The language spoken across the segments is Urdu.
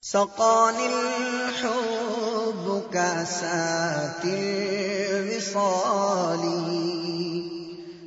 سقاني الحب كاسات الوصال.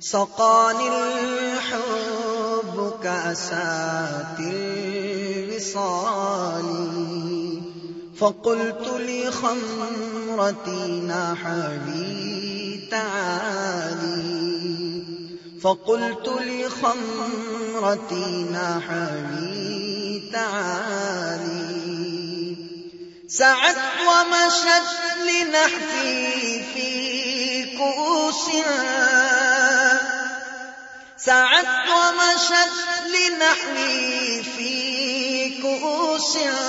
سقاني الحب كاسات الوصال. فقلت لخمرتي نحبي تعالي. فقلت لخمرتي نحبي تعالي. سعت ومشت لنحفي في كؤوسها سعت ومشت لنحوي في كؤوسها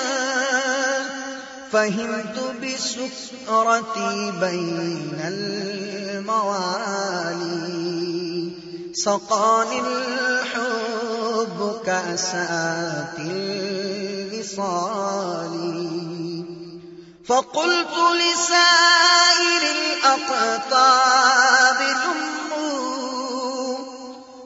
فهمت بسكرتي بين الموالي. سقاني الحب كأسات الوصال. فقلت لسائر الأقطاب لموا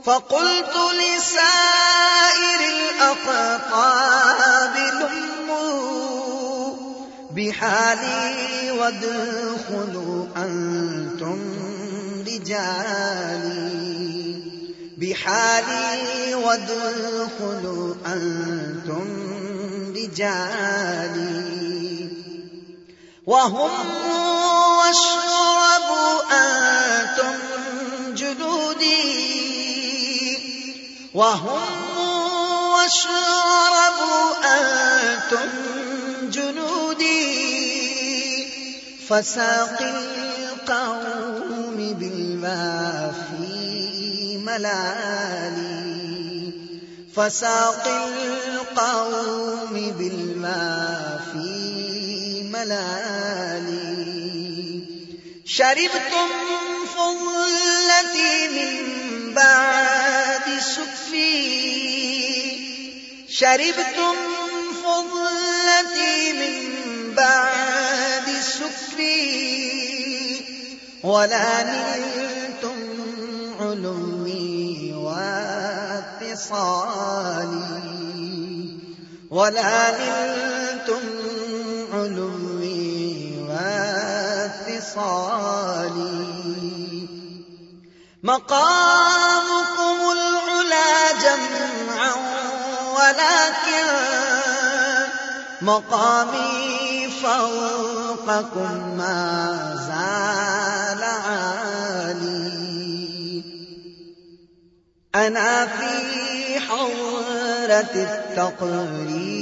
فقلت لسائر الأقطاب لموا بحالي وادخلوا أنتم رجالي بحالي وادخلوا أنتم رجالي وهم واشربوا أنتم جلودي وهم واشربوا أنتم جلودي فساقي القوم بالوافي ملالي. فساقي القوم بالوافي ملالي شربتم فضلتي من بعد سكفي. شربتم فضلتي من بعد سكفي. ولا نلتم علومي واتصالي. ولا نلتم علوي واتصالي مقامكم العلا جمعا ولكن مقامي فوقكم ما زال عالي. أنا في حورة التقريب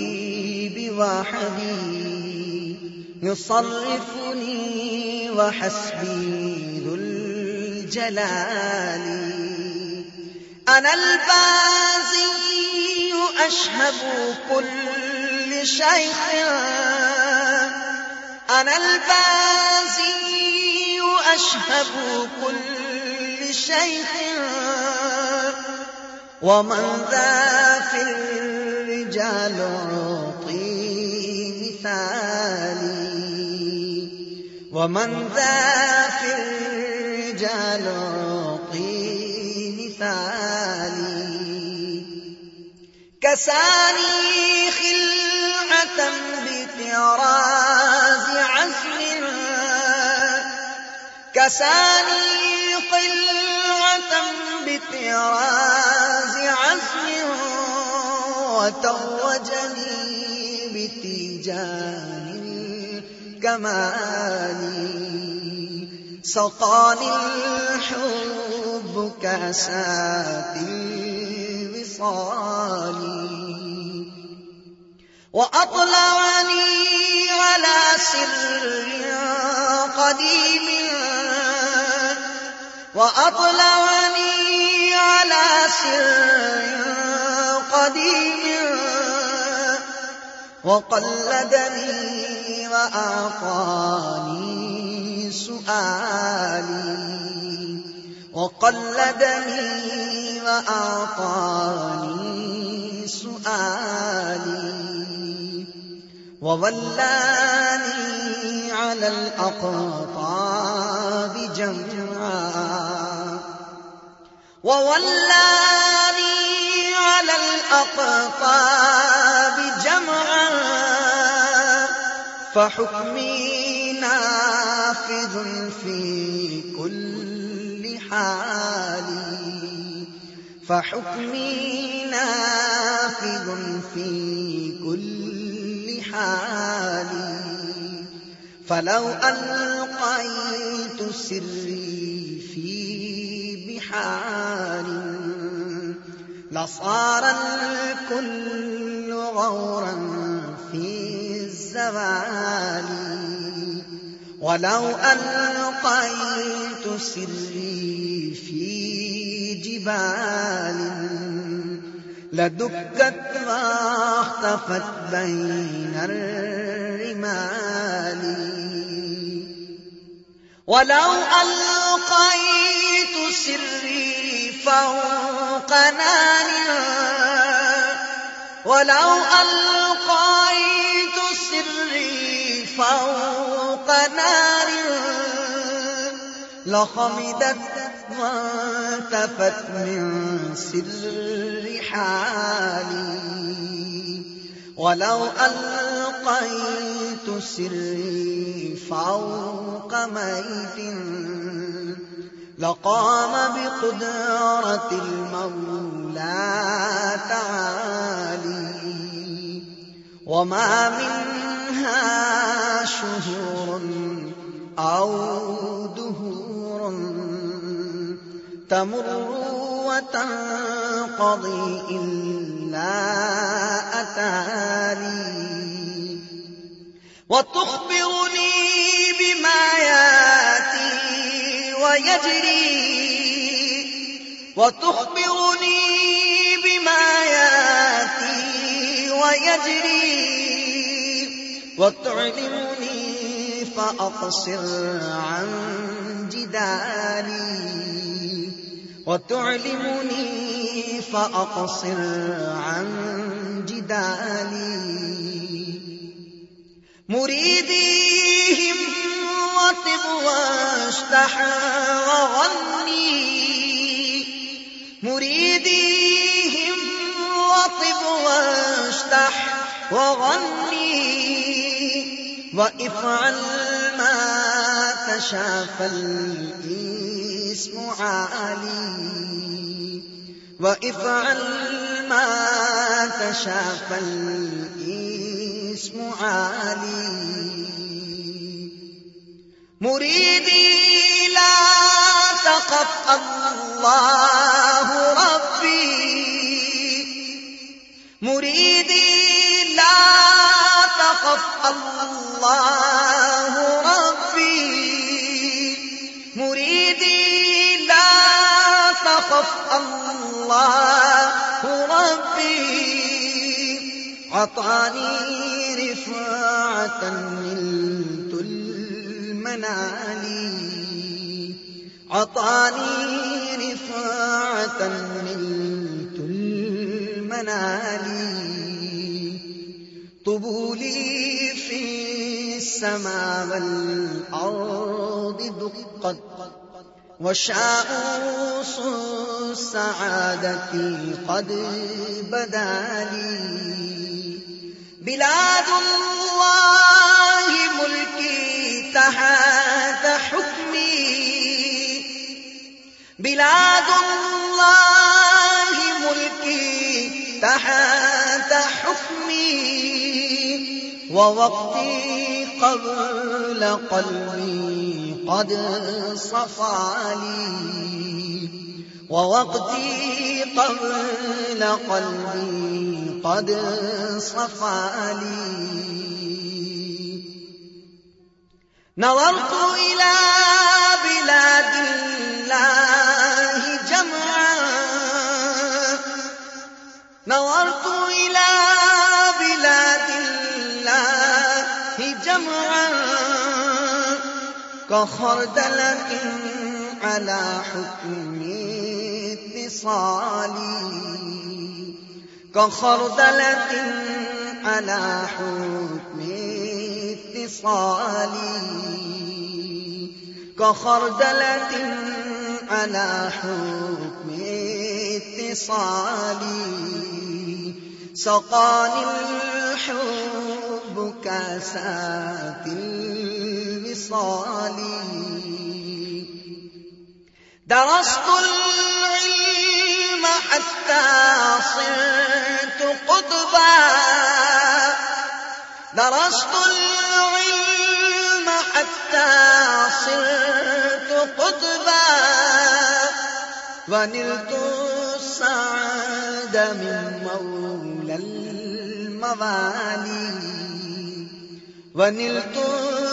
وحدي. يصرفني وحسبي ذو الجلال. أنا البازي أشهب كل شيخ. أنا البازي أشهب كل شيخ. ومن ذا في الرجال عطي مثالي ومن ذا في الرجال عطي مثالي كساني خلعة بطراز عزم كساني خلعة بطراز عزم وتوجني الكمال سقاني الحب كاسات الوصال وأطلعني على سر قديم. وأطلعني على سر قديم. وقلدني وأعطاني سؤالي وقلدني وأعطاني سؤالي وولاني على الأقطاب جمعا وولاني على الأقطاب جمعا فحكمي نافذ في كل حال فحكمي نافذ في كل حال فلو ألقيت سري في بحار لصار الكل غورا الزوال ولو ألقيت سري في جبال لدكت واختفت بين الرمال. ولو ألقيت سري فوق نار. ولو ألقيت فوق نار لخمدت وانتفت من سر حالي. ولو ألقيت سري فوق ميت لقام بقدرة المولى تعالي. وما منها شهور أو دهور تمر وتنقضي إلا أتالي وتخبرني بما ياتي ويجري وتخبرني بما ياتي ويجري وتعلمني فأقصر عن جدالي. وتعلمني فأقصر عن جدالي. مريديهم وطب واشتح وغني وافعل ما تشاف الاسم عالي وافعل ما تشاف الاسم عالي مريدي لا تخف الله ربي مريدي تخف الله ربي مريدي لا تخف الله ربي عطاني رفعة نلت المنال عطاني رفعة نلت المنال طبولي في السماء والأرض دقت وشاء السعادة قد بدالي بلاد الله ملكي تحت حكمي بلاد الله ملكي تحت حكمي ووقتي قبل قلبي قد صفى لي. ووقتي قبل قلبي قد صفى لي. نظرت إلى بلاد الله جمعا. نظرت إلى جمعا كخردلة على حكم اتصالي كخردلة على حكم اتصالي كخردلة على حكم اتصالي سقاني الحب كاسات الوصال. درست العلم حتى صرت قطبا. درست العلم حتى صرت قطبا. ونلت السعد من مولى الموالي. ونلت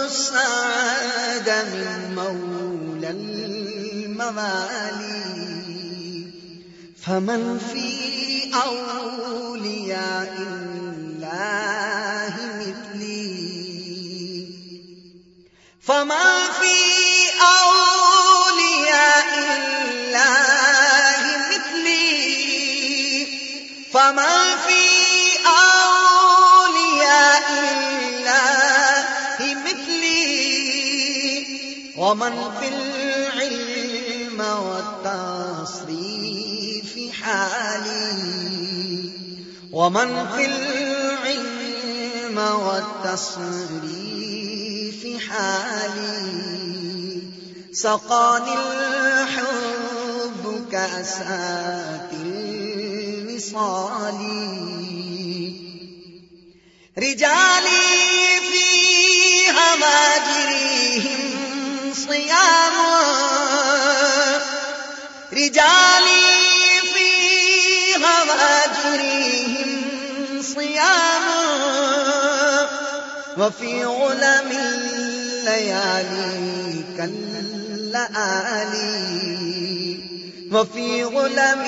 السعد من مولى الموالي فمن في أولياء الله مثلي فمن في أولياء الله مثلي فمن ومن في العلم والتصريف حالي ومن في العلم والتصريف حالي سقاني الحب كأسات الوصال رجالي في هواجرهم صيام رجالي في هواجرهم صيام وفي علم الليالي كاللآلي وفي غلم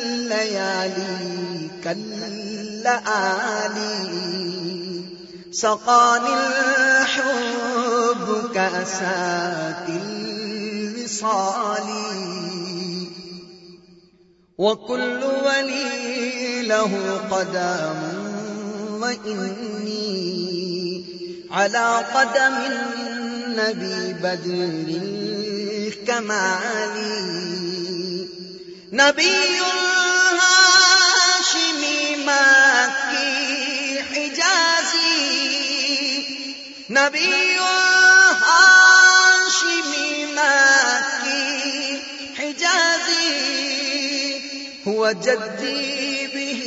الليالي كاللآلي سقاني الحب كأسات الوصال. وكل ولي له قدم وإني على قدم النبي بدر الكمال. نبي هاشمي مكي حجازي. نبي هو جدي به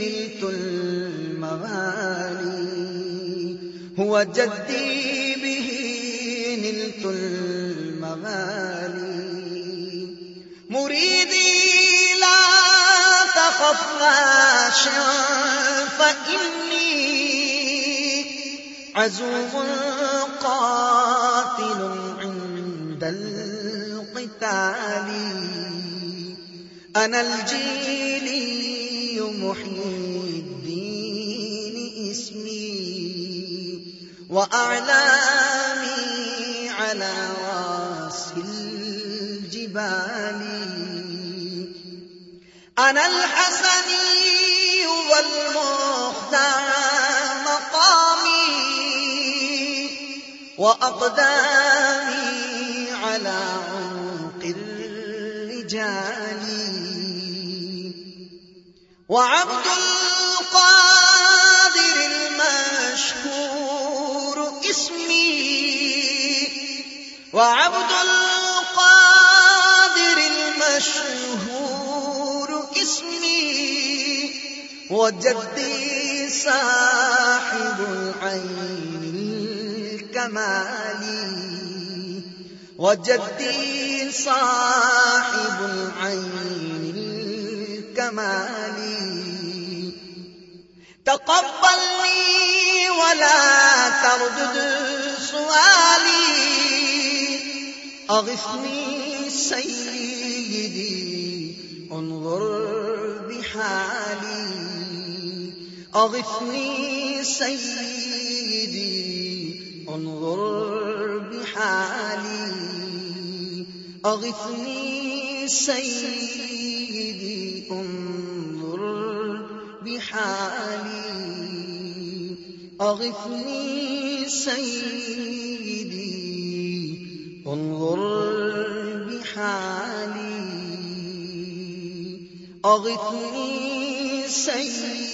نلت المغالي هو جدي به نلت المغالي مريدي لا تخف غاشا فإني عزوم قاتل أنا الجيلي محيي الدين اسمي وأعلامي على راس الجبال. أنا الحسني والمختار مقامي وأقدامي على وعبد القادر المشهور اسمي. وعبد القادر المشهور اسمي. وجدي صاحب العين الكمال. وجدي صاحب العين الكمال تقبلني ولا تردد سؤالي. أغثني سيدي. انظر بحالي. أغثني سيدي. انظر بحالي. أغثني سيدي. انظر بحالي أغثني سيدي انظر بحالي أغثني سيدي